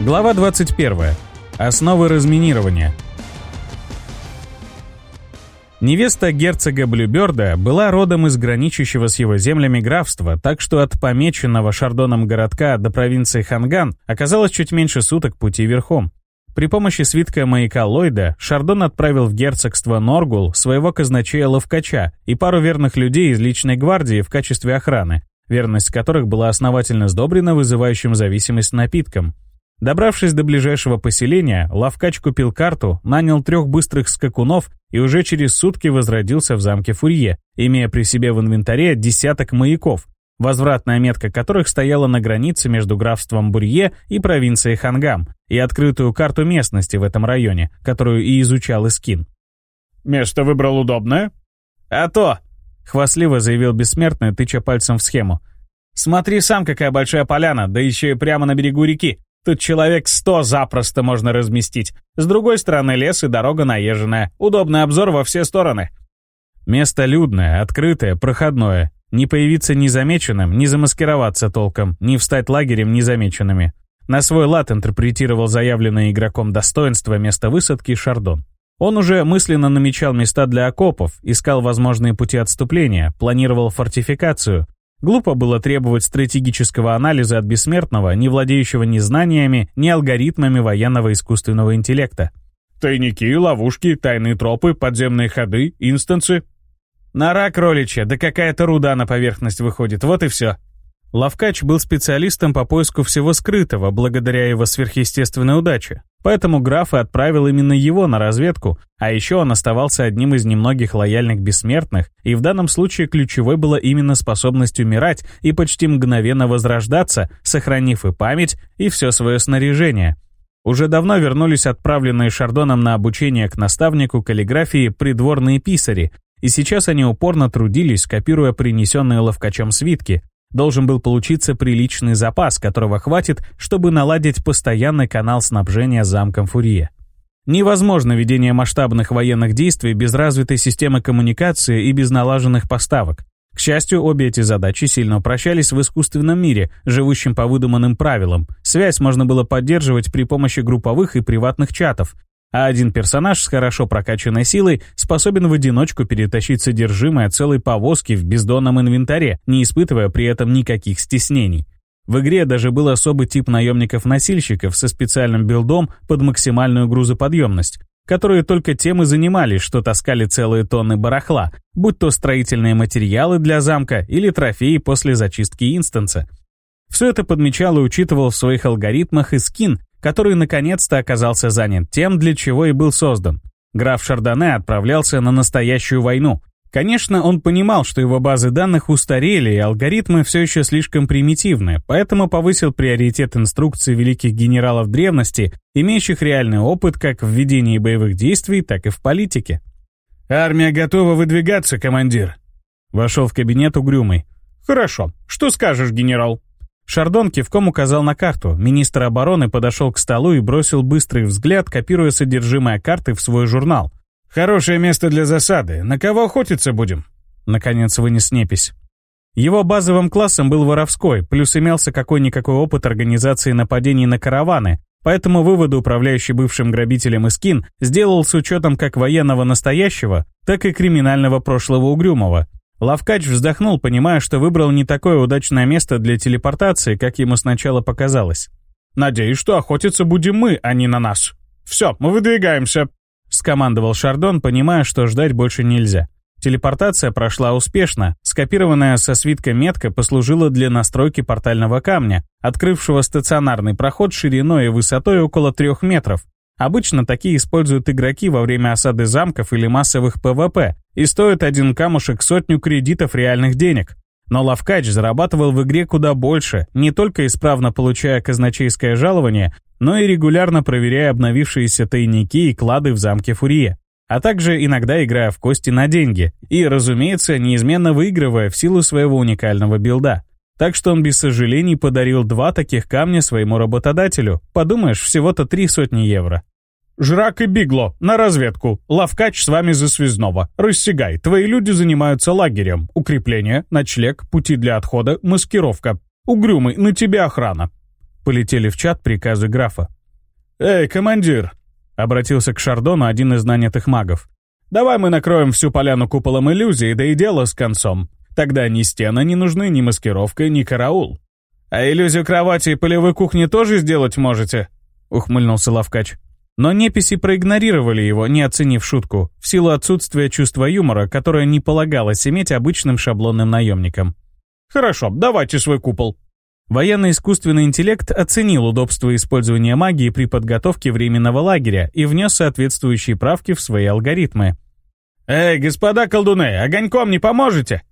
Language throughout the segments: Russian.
Глава 21. Основы разминирования. Невеста герцога Блюберда была родом из граничащего с его землями графства, так что от помеченного шардоном городка до провинции Ханган оказалось чуть меньше суток пути верхом. При помощи свитка маяка Ллойда Шардон отправил в герцогство Норгул своего казначея-ловкача и пару верных людей из личной гвардии в качестве охраны, верность которых была основательно сдобрена вызывающим зависимость напитком. Добравшись до ближайшего поселения, Лавкач купил карту, нанял трех быстрых скакунов и уже через сутки возродился в замке Фурье, имея при себе в инвентаре десяток маяков, возвратная метка которых стояла на границе между графством Бурье и провинцией Хангам, и открытую карту местности в этом районе, которую и изучал Искин. «Место выбрал удобное?» «А то!» — хвастливо заявил бессмертный, тыча пальцем в схему. «Смотри сам, какая большая поляна, да еще и прямо на берегу реки. Тут человек сто запросто можно разместить. С другой стороны лес и дорога наезженная. Удобный обзор во все стороны. Место людное, открытое, проходное. Не появиться незамеченным, не замаскироваться толком, не встать лагерем незамеченными. На свой лад интерпретировал заявленное игроком достоинство места высадки Шардон. Он уже мысленно намечал места для окопов, искал возможные пути отступления, планировал фортификацию, Глупо было требовать стратегического анализа от бессмертного, не владеющего ни знаниями, ни алгоритмами военного искусственного интеллекта. «Тайники, ловушки, тайные тропы, подземные ходы, инстансы». «Нора кроличья, да какая-то руда на поверхность выходит, вот и все», Лавкач был специалистом по поиску всего скрытого, благодаря его сверхъестественной удаче. Поэтому граф и отправил именно его на разведку, а еще он оставался одним из немногих лояльных бессмертных, и в данном случае ключевой была именно способность умирать и почти мгновенно возрождаться, сохранив и память, и все свое снаряжение. Уже давно вернулись отправленные Шардоном на обучение к наставнику каллиграфии придворные писари, и сейчас они упорно трудились, копируя принесенные ловкачом свитки, Должен был получиться приличный запас, которого хватит, чтобы наладить постоянный канал снабжения замком Фурье. Невозможно ведение масштабных военных действий без развитой системы коммуникации и без налаженных поставок. К счастью, обе эти задачи сильно упрощались в искусственном мире, живущем по выдуманным правилам. Связь можно было поддерживать при помощи групповых и приватных чатов, а один персонаж с хорошо прокачанной силой способен в одиночку перетащить содержимое целой повозки в бездонном инвентаре, не испытывая при этом никаких стеснений. В игре даже был особый тип наемников-носильщиков со специальным билдом под максимальную грузоподъемность, которые только тем и занимались, что таскали целые тонны барахла, будь то строительные материалы для замка или трофеи после зачистки инстанса. Все это подмечал и учитывал в своих алгоритмах и скин, который наконец-то оказался занят тем, для чего и был создан. Граф Шардоне отправлялся на настоящую войну. Конечно, он понимал, что его базы данных устарели и алгоритмы все еще слишком примитивны, поэтому повысил приоритет инструкций великих генералов древности, имеющих реальный опыт как в ведении боевых действий, так и в политике. «Армия готова выдвигаться, командир», — вошел в кабинет угрюмый. «Хорошо. Что скажешь, генерал?» Шардон кивком указал на карту. Министр обороны подошел к столу и бросил быстрый взгляд, копируя содержимое карты в свой журнал. «Хорошее место для засады. На кого охотиться будем?» Наконец вынес непись. Его базовым классом был воровской, плюс имелся какой-никакой опыт организации нападений на караваны, поэтому выводы управляющий бывшим грабителем Искин сделал с учетом как военного настоящего, так и криминального прошлого Угрюмого, Лавкач вздохнул, понимая, что выбрал не такое удачное место для телепортации, как ему сначала показалось. «Надеюсь, что охотиться будем мы, а не на нас. Все, мы выдвигаемся», — скомандовал Шардон, понимая, что ждать больше нельзя. Телепортация прошла успешно. Скопированная со свитка метка послужила для настройки портального камня, открывшего стационарный проход шириной и высотой около трех метров. Обычно такие используют игроки во время осады замков или массовых ПВП, и стоит один камушек сотню кредитов реальных денег. Но Лавкач зарабатывал в игре куда больше, не только исправно получая казначейское жалование, но и регулярно проверяя обновившиеся тайники и клады в замке Фурия, а также иногда играя в кости на деньги и, разумеется, неизменно выигрывая в силу своего уникального билда. Так что он без сожалений подарил два таких камня своему работодателю, подумаешь, всего-то три сотни евро. «Жрак и Бигло, на разведку. Лавкач с вами за связного. Рассягай, твои люди занимаются лагерем. Укрепление, ночлег, пути для отхода, маскировка. Угрюмый, на тебе охрана». Полетели в чат приказы графа. «Эй, командир!» — обратился к Шардону один из нанятых магов. «Давай мы накроем всю поляну куполом иллюзии, да и дело с концом. Тогда ни стена не нужны, ни маскировка, ни караул». «А иллюзию кровати и полевой кухни тоже сделать можете?» — ухмыльнулся Лавкач. Но неписи проигнорировали его, не оценив шутку, в силу отсутствия чувства юмора, которое не полагалось иметь обычным шаблонным наемникам. «Хорошо, давайте свой купол». Военный искусственный интеллект оценил удобство использования магии при подготовке временного лагеря и внес соответствующие правки в свои алгоритмы. «Эй, господа колдуны, огоньком не поможете?»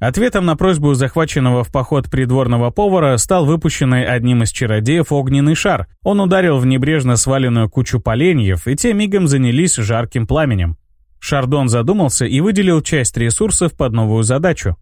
Ответом на просьбу захваченного в поход придворного повара стал выпущенный одним из чародеев огненный шар. Он ударил в небрежно сваленную кучу поленьев, и те мигом занялись жарким пламенем. Шардон задумался и выделил часть ресурсов под новую задачу.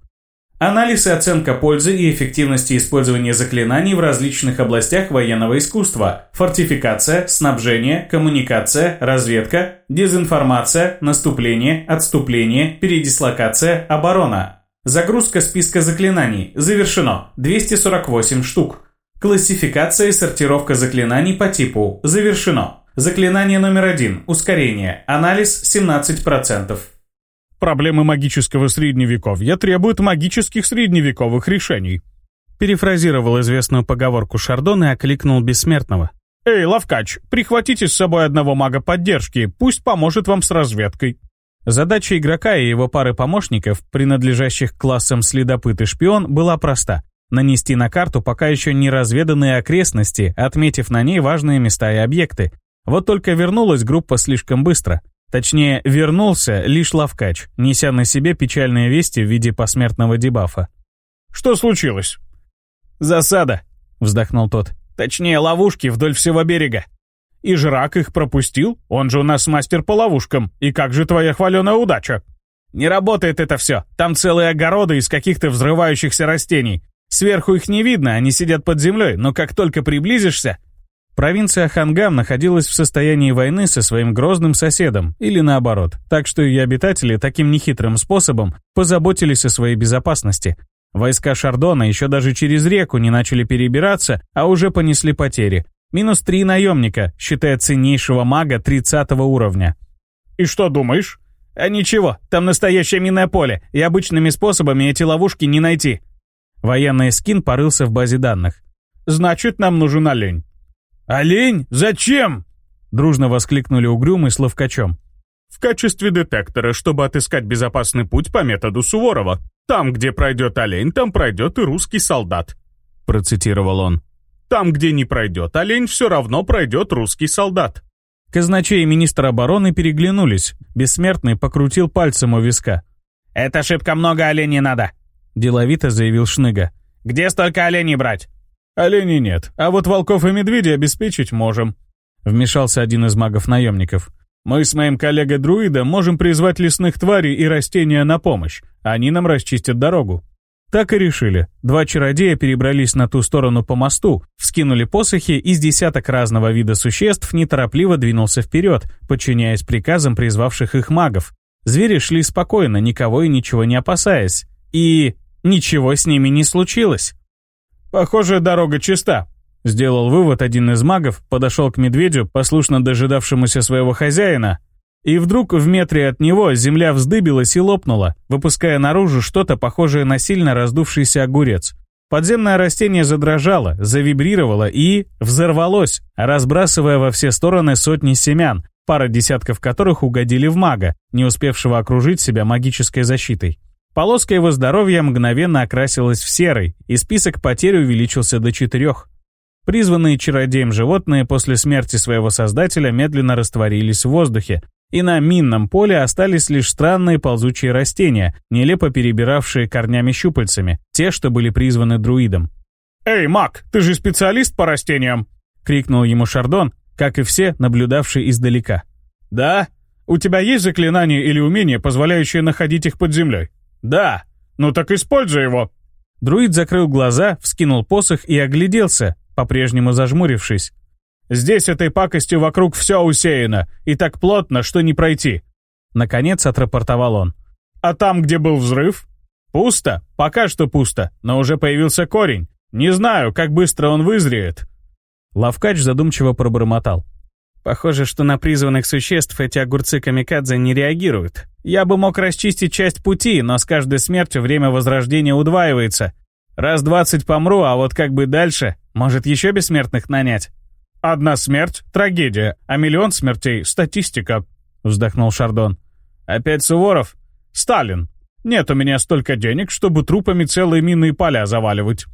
Анализ и оценка пользы и эффективности использования заклинаний в различных областях военного искусства. Фортификация, снабжение, коммуникация, разведка, дезинформация, наступление, отступление, передислокация, оборона. Загрузка списка заклинаний. Завершено. 248 штук. Классификация и сортировка заклинаний по типу. Завершено. Заклинание номер один. Ускорение. Анализ 17%. Проблемы магического средневековья требуют магических средневековых решений. Перефразировал известную поговорку Шардон и окликнул бессмертного. «Эй, Лавкач, прихватите с собой одного мага поддержки, пусть поможет вам с разведкой». Задача игрока и его пары помощников, принадлежащих классам следопыт и шпион, была проста — нанести на карту пока еще не разведанные окрестности, отметив на ней важные места и объекты. Вот только вернулась группа слишком быстро. Точнее, вернулся лишь Лавкач, неся на себе печальные вести в виде посмертного дебафа. «Что случилось?» «Засада», — вздохнул тот. «Точнее, ловушки вдоль всего берега. И жрак их пропустил, он же у нас мастер по ловушкам. И как же твоя хваленая удача? Не работает это все. Там целые огороды из каких-то взрывающихся растений. Сверху их не видно, они сидят под землей, но как только приблизишься... Провинция Хангам находилась в состоянии войны со своим грозным соседом, или наоборот, так что ее обитатели таким нехитрым способом позаботились о своей безопасности. Войска Шардона еще даже через реку не начали перебираться, а уже понесли потери. Минус три наемника, считая ценнейшего мага 30 уровня. «И что думаешь?» «А ничего, там настоящее минное поле, и обычными способами эти ловушки не найти». Военный скин порылся в базе данных. «Значит, нам нужен олень». «Олень? Зачем?» Дружно воскликнули Угрюм и Словкачом. «В качестве детектора, чтобы отыскать безопасный путь по методу Суворова. Там, где пройдет олень, там пройдет и русский солдат», процитировал он. Там, где не пройдет олень, все равно пройдет русский солдат. Казначей и министр обороны переглянулись. Бессмертный покрутил пальцем у виска. «Это шибко много оленей надо», — деловито заявил Шныга. «Где столько оленей брать?» «Оленей нет, а вот волков и медведей обеспечить можем», — вмешался один из магов-наемников. «Мы с моим коллегой-друидом можем призвать лесных тварей и растения на помощь. Они нам расчистят дорогу». Так и решили. Два чародея перебрались на ту сторону по мосту, вскинули посохи, и с десяток разного вида существ неторопливо двинулся вперед, подчиняясь приказам призвавших их магов. Звери шли спокойно, никого и ничего не опасаясь. И... ничего с ними не случилось. «Похоже, дорога чиста», — сделал вывод один из магов, подошел к медведю, послушно дожидавшемуся своего хозяина, и вдруг в метре от него земля вздыбилась и лопнула, выпуская наружу что-то похожее на сильно раздувшийся огурец. Подземное растение задрожало, завибрировало и взорвалось, разбрасывая во все стороны сотни семян, пара десятков которых угодили в мага, не успевшего окружить себя магической защитой. Полоска его здоровья мгновенно окрасилась в серый, и список потерь увеличился до четырех. Призванные чародеем животные после смерти своего создателя медленно растворились в воздухе, и на минном поле остались лишь странные ползучие растения, нелепо перебиравшие корнями-щупальцами, те, что были призваны друидом. «Эй, Мак, ты же специалист по растениям!» — крикнул ему Шардон, как и все, наблюдавшие издалека. «Да? У тебя есть заклинание или умение, позволяющее находить их под землей?» «Да. Ну так используй его!» Друид закрыл глаза, вскинул посох и огляделся, по-прежнему зажмурившись, Здесь этой пакостью вокруг все усеяно, и так плотно, что не пройти». Наконец отрапортовал он. «А там, где был взрыв?» «Пусто. Пока что пусто, но уже появился корень. Не знаю, как быстро он вызреет». Лавкач задумчиво пробормотал. «Похоже, что на призванных существ эти огурцы-камикадзе не реагируют. Я бы мог расчистить часть пути, но с каждой смертью время возрождения удваивается. Раз двадцать помру, а вот как бы дальше? Может, еще бессмертных нанять?» «Одна смерть — трагедия, а миллион смертей — статистика», — вздохнул Шардон. «Опять Суворов?» «Сталин. Нет у меня столько денег, чтобы трупами целые минные поля заваливать».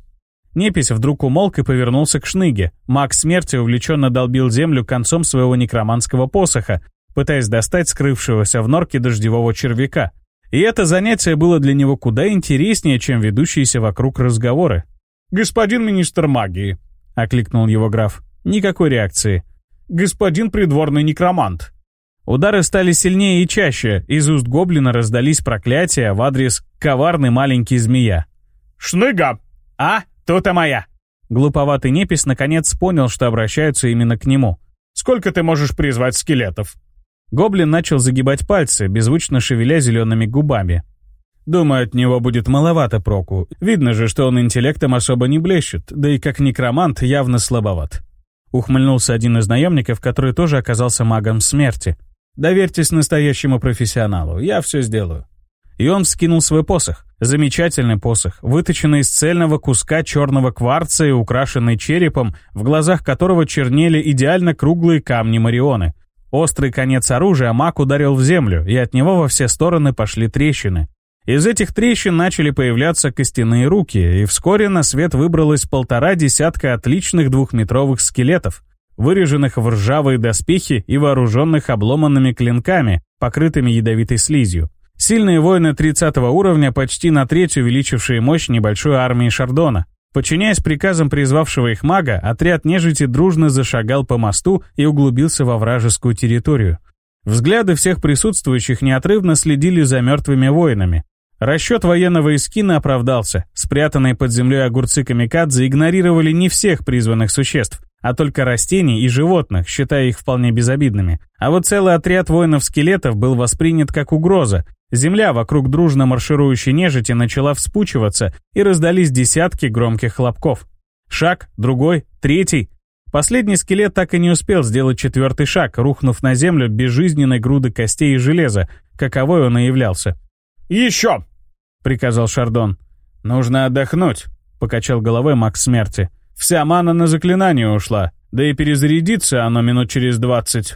Непись вдруг умолк и повернулся к Шныге. Маг смерти увлеченно долбил землю концом своего некроманского посоха, пытаясь достать скрывшегося в норке дождевого червяка. И это занятие было для него куда интереснее, чем ведущиеся вокруг разговоры. «Господин министр магии», — окликнул его граф. Никакой реакции. «Господин придворный некромант». Удары стали сильнее и чаще, из уст гоблина раздались проклятия в адрес «коварный маленький змея». «Шныга!» «А, то-то моя!» Глуповатый непись наконец понял, что обращаются именно к нему. «Сколько ты можешь призвать скелетов?» Гоблин начал загибать пальцы, беззвучно шевеля зелеными губами. Думаю, от него будет маловато проку. Видно же, что он интеллектом особо не блещет, да и как некромант явно слабоват. Ухмыльнулся один из наемников, который тоже оказался магом смерти. «Доверьтесь настоящему профессионалу, я все сделаю». И он вскинул свой посох. Замечательный посох, выточенный из цельного куска черного кварца и украшенный черепом, в глазах которого чернели идеально круглые камни Марионы. Острый конец оружия маг ударил в землю, и от него во все стороны пошли трещины. Из этих трещин начали появляться костяные руки, и вскоре на свет выбралось полтора десятка отличных двухметровых скелетов, выреженных в ржавые доспехи и вооруженных обломанными клинками, покрытыми ядовитой слизью. Сильные воины 30 уровня почти на треть увеличившие мощь небольшой армии Шардона. Подчиняясь приказам призвавшего их мага, отряд нежити дружно зашагал по мосту и углубился во вражескую территорию. Взгляды всех присутствующих неотрывно следили за мертвыми воинами, Расчет военного эскина оправдался. Спрятанные под землей огурцы камикадзе игнорировали не всех призванных существ, а только растений и животных, считая их вполне безобидными. А вот целый отряд воинов-скелетов был воспринят как угроза. Земля вокруг дружно марширующей нежити начала вспучиваться, и раздались десятки громких хлопков. Шаг, другой, третий. Последний скелет так и не успел сделать четвертый шаг, рухнув на землю безжизненной груды костей и железа, каковой он и являлся. «Еще!» приказал Шардон. «Нужно отдохнуть», — покачал головой маг смерти. «Вся мана на заклинание ушла, да и перезарядится оно минут через двадцать.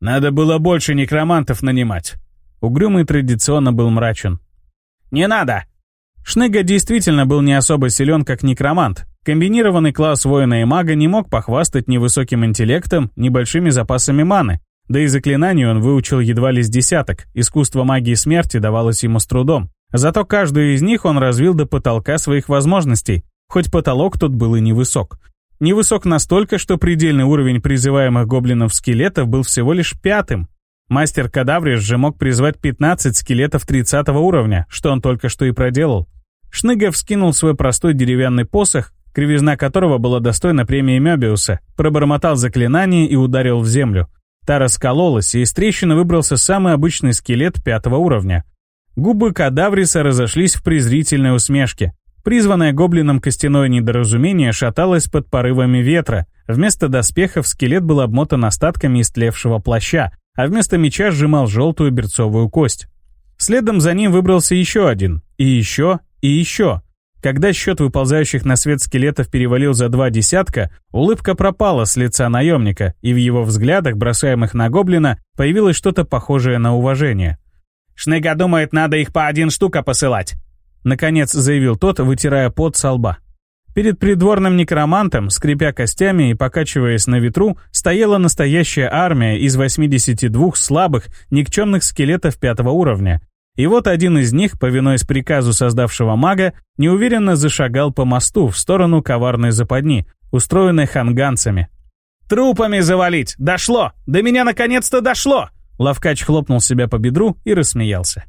Надо было больше некромантов нанимать». Угрюмый традиционно был мрачен. «Не надо!» Шныга действительно был не особо силен, как некромант. Комбинированный класс воина и мага не мог похвастать ни высоким интеллектом, ни большими запасами маны. Да и заклинаний он выучил едва ли с десяток, искусство магии смерти давалось ему с трудом. Зато каждую из них он развил до потолка своих возможностей, хоть потолок тут был и невысок. Невысок настолько, что предельный уровень призываемых гоблинов-скелетов был всего лишь пятым. Мастер Кадавриш же мог призвать 15 скелетов 30 уровня, что он только что и проделал. Шныгов вскинул свой простой деревянный посох, кривизна которого была достойна премии Мёбиуса, пробормотал заклинание и ударил в землю. Та раскололась, и из трещины выбрался самый обычный скелет пятого уровня. Губы кадавриса разошлись в презрительной усмешке. Призванное гоблином костяное недоразумение шаталось под порывами ветра. Вместо доспехов скелет был обмотан остатками истлевшего плаща, а вместо меча сжимал желтую берцовую кость. Следом за ним выбрался еще один. И еще, и еще. Когда счет выползающих на свет скелетов перевалил за два десятка, улыбка пропала с лица наемника, и в его взглядах, бросаемых на гоблина, появилось что-то похожее на уважение. Шныга думает, надо их по один штука посылать», — наконец заявил тот, вытирая пот со лба. Перед придворным некромантом, скрипя костями и покачиваясь на ветру, стояла настоящая армия из 82 слабых, никчемных скелетов пятого уровня. И вот один из них, повинуясь приказу создавшего мага, неуверенно зашагал по мосту в сторону коварной западни, устроенной ханганцами. «Трупами завалить! Дошло! До меня наконец-то дошло!» Лавкач хлопнул себя по бедру и рассмеялся.